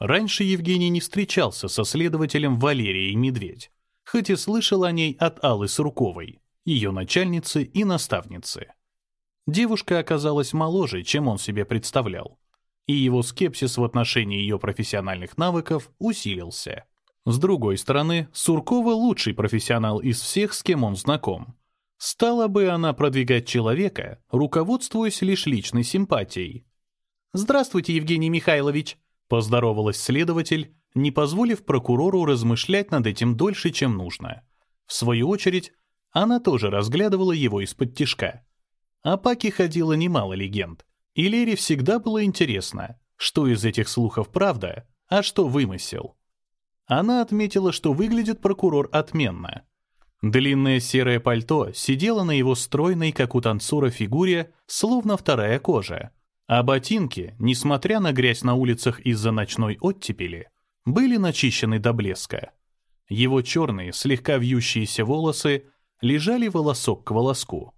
Раньше Евгений не встречался со следователем Валерией Медведь, хоть и слышал о ней от Аллы Сурковой, ее начальницы и наставницы. Девушка оказалась моложе, чем он себе представлял, и его скепсис в отношении ее профессиональных навыков усилился. С другой стороны, Суркова лучший профессионал из всех, с кем он знаком. Стала бы она продвигать человека, руководствуясь лишь личной симпатией. «Здравствуйте, Евгений Михайлович», — поздоровалась следователь, не позволив прокурору размышлять над этим дольше, чем нужно. В свою очередь, она тоже разглядывала его из-под тишка. О Паке ходило немало легенд, и Лере всегда было интересно, что из этих слухов правда, а что вымысел. Она отметила, что выглядит прокурор отменно. Длинное серое пальто сидело на его стройной, как у танцора, фигуре, словно вторая кожа. А ботинки, несмотря на грязь на улицах из-за ночной оттепели, были начищены до блеска. Его черные, слегка вьющиеся волосы лежали волосок к волоску.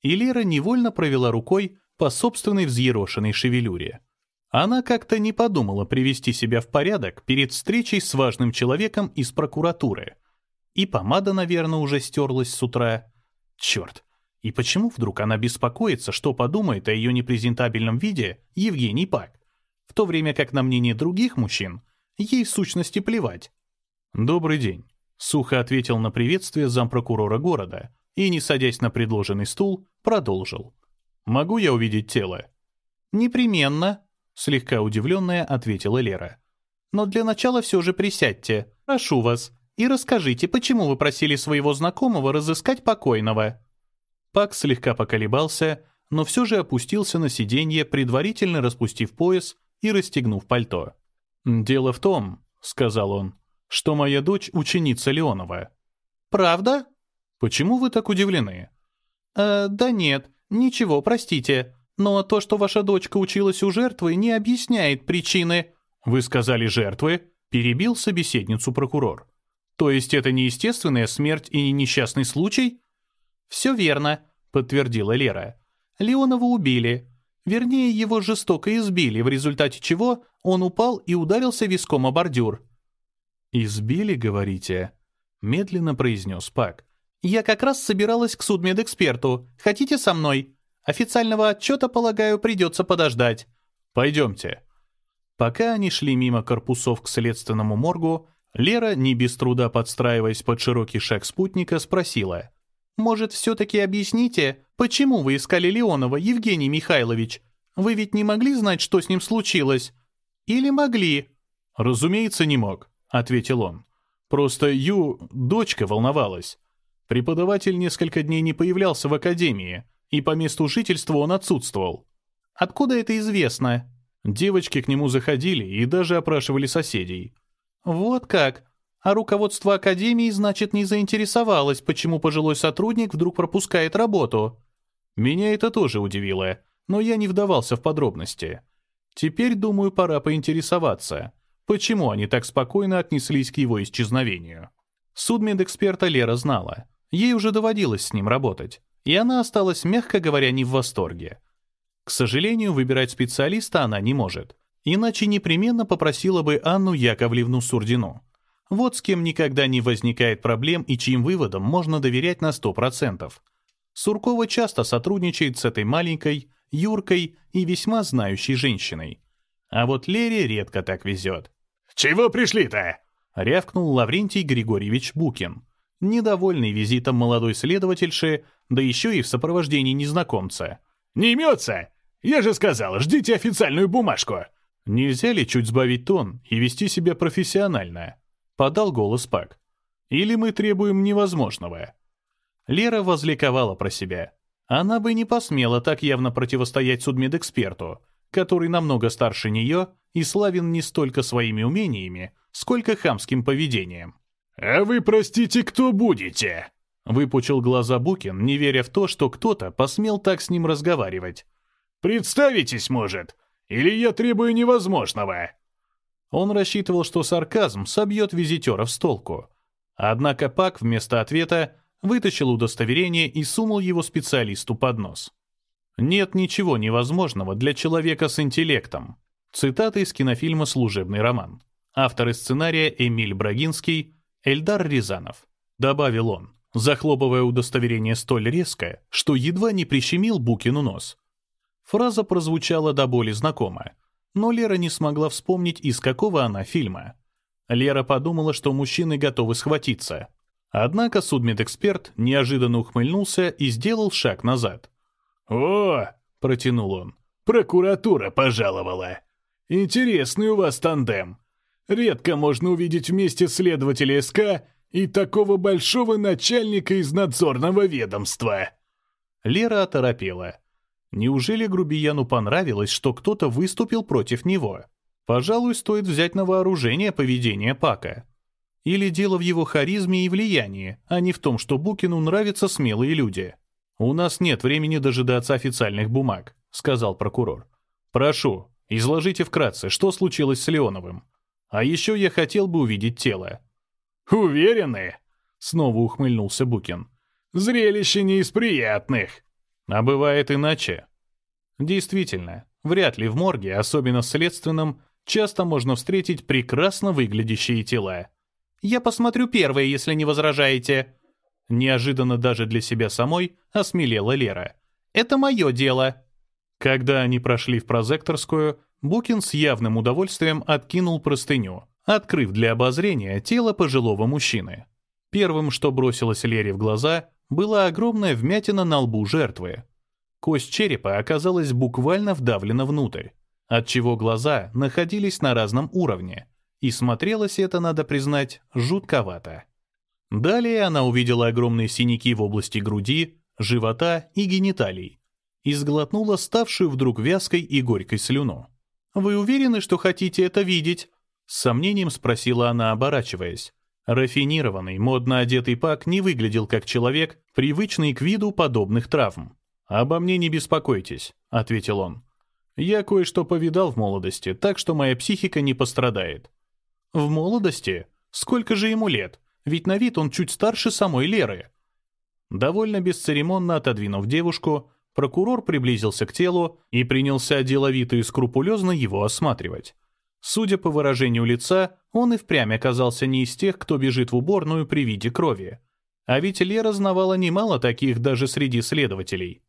И Лера невольно провела рукой по собственной взъерошенной шевелюре. Она как-то не подумала привести себя в порядок перед встречей с важным человеком из прокуратуры. И помада, наверное, уже стерлась с утра. Черт, и почему вдруг она беспокоится, что подумает о ее непрезентабельном виде Евгений Пак, в то время как на мнение других мужчин ей в сущности плевать? «Добрый день», — сухо ответил на приветствие зампрокурора города и, не садясь на предложенный стул, продолжил. «Могу я увидеть тело?» «Непременно», Слегка удивленная ответила Лера. «Но для начала все же присядьте. Прошу вас. И расскажите, почему вы просили своего знакомого разыскать покойного?» Пак слегка поколебался, но все же опустился на сиденье, предварительно распустив пояс и расстегнув пальто. «Дело в том», — сказал он, — «что моя дочь — ученица Леонова». «Правда?» «Почему вы так удивлены?» «Э, да нет, ничего, простите. Но то, что ваша дочка училась у жертвы, не объясняет причины. Вы сказали жертвы, перебил собеседницу прокурор. То есть это не естественная смерть и не несчастный случай? Все верно, подтвердила Лера. Леонова убили. Вернее, его жестоко избили, в результате чего он упал и ударился виском о бордюр. «Избили, говорите?» — медленно произнес Пак. «Я как раз собиралась к судмедэксперту. Хотите со мной?» Официального отчета, полагаю, придется подождать. Пойдемте». Пока они шли мимо корпусов к следственному моргу, Лера, не без труда подстраиваясь под широкий шаг спутника, спросила. «Может, все-таки объясните, почему вы искали Леонова, Евгений Михайлович? Вы ведь не могли знать, что с ним случилось? Или могли?» «Разумеется, не мог», — ответил он. «Просто Ю, дочка, волновалась. Преподаватель несколько дней не появлялся в академии, и по месту жительства он отсутствовал. Откуда это известно? Девочки к нему заходили и даже опрашивали соседей. Вот как. А руководство академии, значит, не заинтересовалось, почему пожилой сотрудник вдруг пропускает работу. Меня это тоже удивило, но я не вдавался в подробности. Теперь, думаю, пора поинтересоваться, почему они так спокойно отнеслись к его исчезновению. Судмедэксперта Лера знала. Ей уже доводилось с ним работать и она осталась, мягко говоря, не в восторге. К сожалению, выбирать специалиста она не может, иначе непременно попросила бы Анну Яковлевну Сурдину. Вот с кем никогда не возникает проблем и чьим выводам можно доверять на 100%. Суркова часто сотрудничает с этой маленькой, юркой и весьма знающей женщиной. А вот Лере редко так везет. «Чего пришли-то?» — рявкнул Лаврентий Григорьевич Букин. Недовольный визитом молодой следовательши, да еще и в сопровождении незнакомца. «Не имется? Я же сказал, ждите официальную бумажку!» «Нельзя ли чуть сбавить тон и вести себя профессионально?» — подал голос Пак. «Или мы требуем невозможного?» Лера возликовала про себя. Она бы не посмела так явно противостоять судмедэксперту, который намного старше нее и славен не столько своими умениями, сколько хамским поведением. «А вы, простите, кто будете?» Выпучил глаза Букин, не веря в то, что кто-то посмел так с ним разговаривать. «Представитесь, может? Или я требую невозможного?» Он рассчитывал, что сарказм собьет визитеров с толку. Однако Пак вместо ответа вытащил удостоверение и сунул его специалисту под нос. Нет ничего невозможного для человека с интеллектом. Цитата из кинофильма «Служебный роман». Авторы сценария Эмиль Брагинский, Эльдар Рязанов. Добавил он, захлопывая удостоверение столь резко, что едва не прищемил Букину нос. Фраза прозвучала до боли знакомо, но Лера не смогла вспомнить, из какого она фильма. Лера подумала, что мужчины готовы схватиться. Однако судмедэксперт неожиданно ухмыльнулся и сделал шаг назад. «О!» — протянул он. «Прокуратура пожаловала. Интересный у вас тандем. Редко можно увидеть вместе следователя СК и такого большого начальника из надзорного ведомства». Лера оторопела. Неужели грубияну понравилось, что кто-то выступил против него? Пожалуй, стоит взять на вооружение поведение Пака. Или дело в его харизме и влиянии, а не в том, что Букину нравятся смелые люди. «У нас нет времени дожидаться официальных бумаг», — сказал прокурор. «Прошу, изложите вкратце, что случилось с Леоновым. А еще я хотел бы увидеть тело». «Уверены?» — снова ухмыльнулся Букин. «Зрелище не из приятных». А бывает иначе. Действительно, вряд ли в морге, особенно в следственном, часто можно встретить прекрасно выглядящие тела. «Я посмотрю первое, если не возражаете». Неожиданно даже для себя самой осмелела Лера. «Это мое дело». Когда они прошли в прозекторскую, Букин с явным удовольствием откинул простыню, открыв для обозрения тело пожилого мужчины. Первым, что бросилось Лере в глаза, была огромная вмятина на лбу жертвы. Кость черепа оказалась буквально вдавлена внутрь, отчего глаза находились на разном уровне, и смотрелось это, надо признать, жутковато. Далее она увидела огромные синяки в области груди, живота и гениталий и сглотнула ставшую вдруг вязкой и горькой слюну. «Вы уверены, что хотите это видеть?» С сомнением спросила она, оборачиваясь. Рафинированный, модно одетый Пак не выглядел как человек, привычный к виду подобных травм. «Обо мне не беспокойтесь», — ответил он. «Я кое-что повидал в молодости, так что моя психика не пострадает». «В молодости? Сколько же ему лет? Ведь на вид он чуть старше самой Леры». Довольно бесцеремонно отодвинув девушку, прокурор приблизился к телу и принялся деловито и скрупулезно его осматривать. Судя по выражению лица, он и впрямь оказался не из тех, кто бежит в уборную при виде крови. А ведь Лера знавала немало таких даже среди следователей.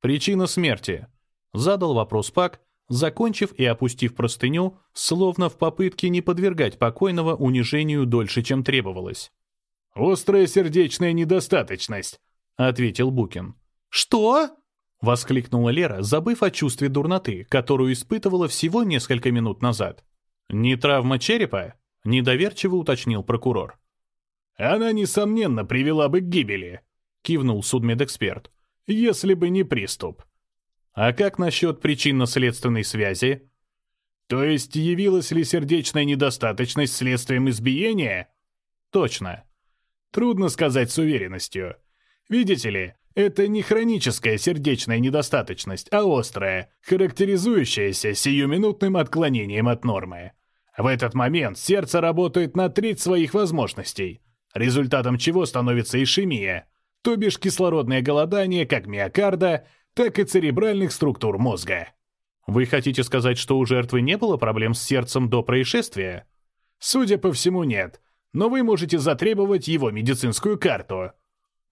«Причина смерти?» — задал вопрос Пак, закончив и опустив простыню, словно в попытке не подвергать покойного унижению дольше, чем требовалось. «Острая сердечная недостаточность», — ответил Букин. «Что?» — воскликнула Лера, забыв о чувстве дурноты, которую испытывала всего несколько минут назад. «Не травма черепа?» — недоверчиво уточнил прокурор. «Она, несомненно, привела бы к гибели», — кивнул судмедэксперт, — «если бы не приступ». «А как насчет причинно-следственной связи?» «То есть явилась ли сердечная недостаточность следствием избиения?» «Точно». «Трудно сказать с уверенностью. Видите ли, это не хроническая сердечная недостаточность, а острая, характеризующаяся сиюминутным отклонением от нормы. В этот момент сердце работает на треть своих возможностей, результатом чего становится ишемия, то бишь кислородное голодание как миокарда, так и церебральных структур мозга. Вы хотите сказать, что у жертвы не было проблем с сердцем до происшествия? Судя по всему, нет. Но вы можете затребовать его медицинскую карту.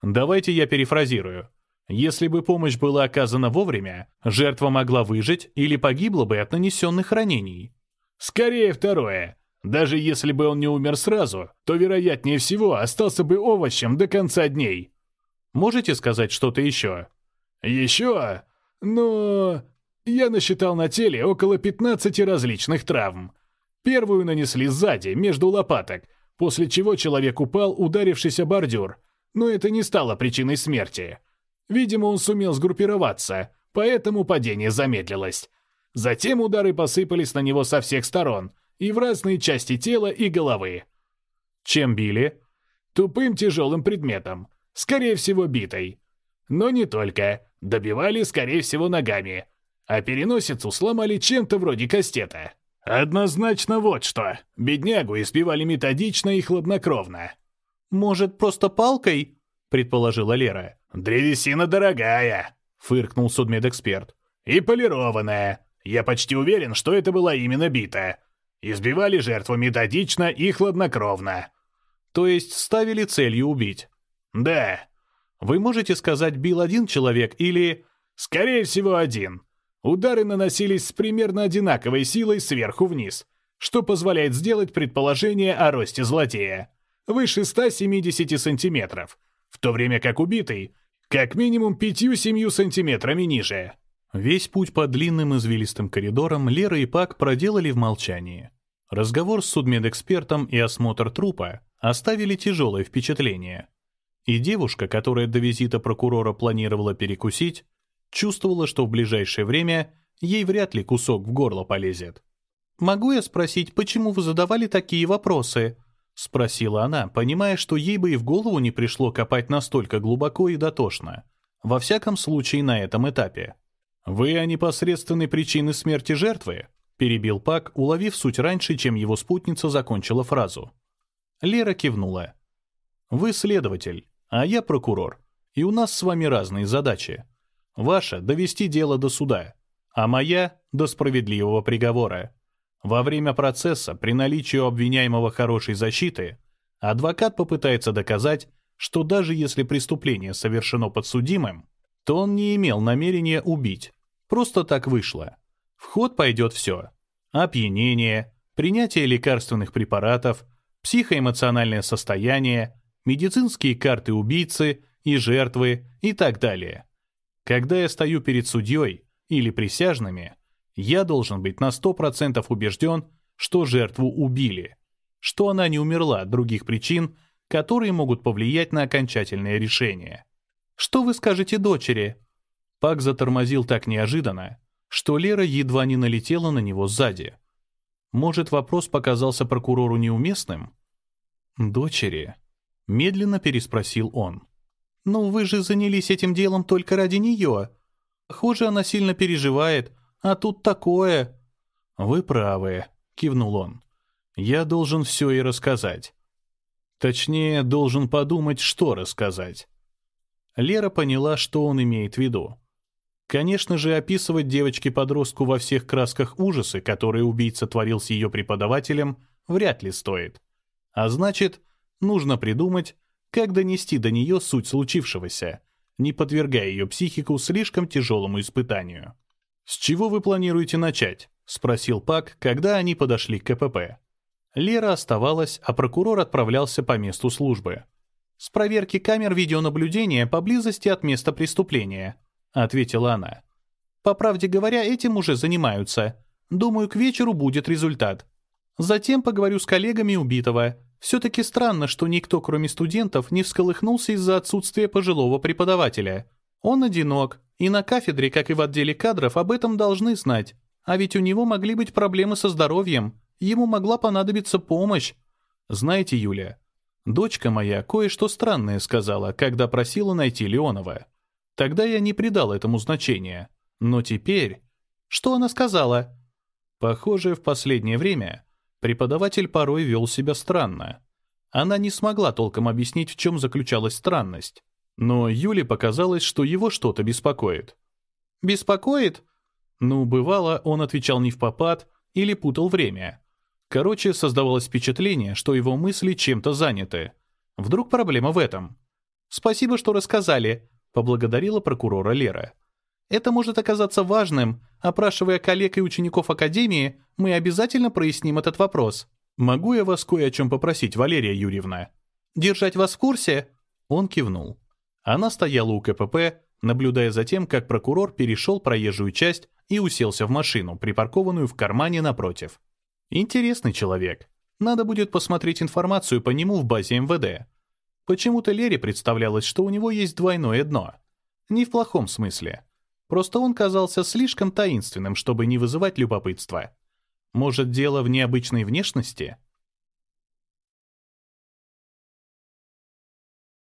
Давайте я перефразирую. Если бы помощь была оказана вовремя, жертва могла выжить или погибла бы от нанесенных ранений. Скорее второе. Даже если бы он не умер сразу, то, вероятнее всего, остался бы овощем до конца дней. Можете сказать что-то еще? Еще? Но... Я насчитал на теле около 15 различных травм. Первую нанесли сзади, между лопаток, после чего человек упал, ударившись о бордюр, но это не стало причиной смерти. Видимо, он сумел сгруппироваться, поэтому падение замедлилось. Затем удары посыпались на него со всех сторон, и в разные части тела и головы. Чем били? Тупым тяжелым предметом, скорее всего битой. Но не только, добивали, скорее всего, ногами. А переносицу сломали чем-то вроде кастета. Однозначно вот что. Беднягу избивали методично и хладнокровно. «Может, просто палкой?» — предположила Лера. «Древесина дорогая», — фыркнул судмедэксперт. «И полированная. Я почти уверен, что это была именно бита. Избивали жертву методично и хладнокровно. То есть ставили целью убить? Да. Вы можете сказать, бил один человек или... Скорее всего, один. Удары наносились с примерно одинаковой силой сверху вниз, что позволяет сделать предположение о росте злодея. Выше 170 сантиметров, в то время как убитый как минимум 5-7 сантиметрами ниже. Весь путь по длинным извилистым коридорам Лера и Пак проделали в молчании. Разговор с судмедэкспертом и осмотр трупа оставили тяжелое впечатление. И девушка, которая до визита прокурора планировала перекусить, чувствовала, что в ближайшее время ей вряд ли кусок в горло полезет. «Могу я спросить, почему вы задавали такие вопросы?» — спросила она, понимая, что ей бы и в голову не пришло копать настолько глубоко и дотошно. Во всяком случае, на этом этапе. «Вы о непосредственной причине смерти жертвы?» — перебил Пак, уловив суть раньше, чем его спутница закончила фразу. Лера кивнула. «Вы следователь, а я прокурор, и у нас с вами разные задачи. Ваша — довести дело до суда, а моя — до справедливого приговора. Во время процесса, при наличии у обвиняемого хорошей защиты, адвокат попытается доказать, что даже если преступление совершено подсудимым, то он не имел намерения убить. Просто так вышло. В ход пойдет все. Опьянение, принятие лекарственных препаратов, психоэмоциональное состояние, медицинские карты убийцы и жертвы и так далее. Когда я стою перед судьей или присяжными, я должен быть на 100% убежден, что жертву убили, что она не умерла от других причин, которые могут повлиять на окончательное решение. «Что вы скажете дочери?» Пак затормозил так неожиданно, что Лера едва не налетела на него сзади. Может, вопрос показался прокурору неуместным? «Дочери?» — медленно переспросил он. «Ну, вы же занялись этим делом только ради нее. Похоже, она сильно переживает, а тут такое...» «Вы правы», — кивнул он. «Я должен все и рассказать. Точнее, должен подумать, что рассказать. Лера поняла, что он имеет в виду. Конечно же, описывать девочке-подростку во всех красках ужасы, которые убийца творил с ее преподавателем, вряд ли стоит. А значит, нужно придумать, как донести до нее суть случившегося, не подвергая ее психику слишком тяжелому испытанию. «С чего вы планируете начать?» — спросил Пак, когда они подошли к КПП. Лера оставалась, а прокурор отправлялся по месту службы с проверки камер видеонаблюдения поблизости от места преступления», — ответила она. «По правде говоря, этим уже занимаются. Думаю, к вечеру будет результат. Затем поговорю с коллегами убитого. Все-таки странно, что никто, кроме студентов, не всколыхнулся из-за отсутствия пожилого преподавателя. Он одинок, и на кафедре, как и в отделе кадров, об этом должны знать. А ведь у него могли быть проблемы со здоровьем. Ему могла понадобиться помощь. Знаете, Юля, Дочка моя кое-что странное сказала, когда просила найти Леонова. Тогда я не придал этому значения. Но теперь... Что она сказала? Похоже, в последнее время преподаватель порой вел себя странно. Она не смогла толком объяснить, в чем заключалась странность. Но Юле показалось, что его что-то беспокоит. «Беспокоит?» Ну, бывало, он отвечал не в попад или путал время. Короче, создавалось впечатление, что его мысли чем-то заняты. Вдруг проблема в этом? «Спасибо, что рассказали», — поблагодарила прокурора Лера. «Это может оказаться важным. Опрашивая коллег и учеников Академии, мы обязательно проясним этот вопрос. Могу я вас кое о чем попросить, Валерия Юрьевна?» «Держать вас в курсе?» Он кивнул. Она стояла у КПП, наблюдая за тем, как прокурор перешел проезжую часть и уселся в машину, припаркованную в кармане напротив. Интересный человек. Надо будет посмотреть информацию по нему в базе МВД. Почему-то Лере представлялось, что у него есть двойное дно. Не в плохом смысле. Просто он казался слишком таинственным, чтобы не вызывать любопытства. Может, дело в необычной внешности?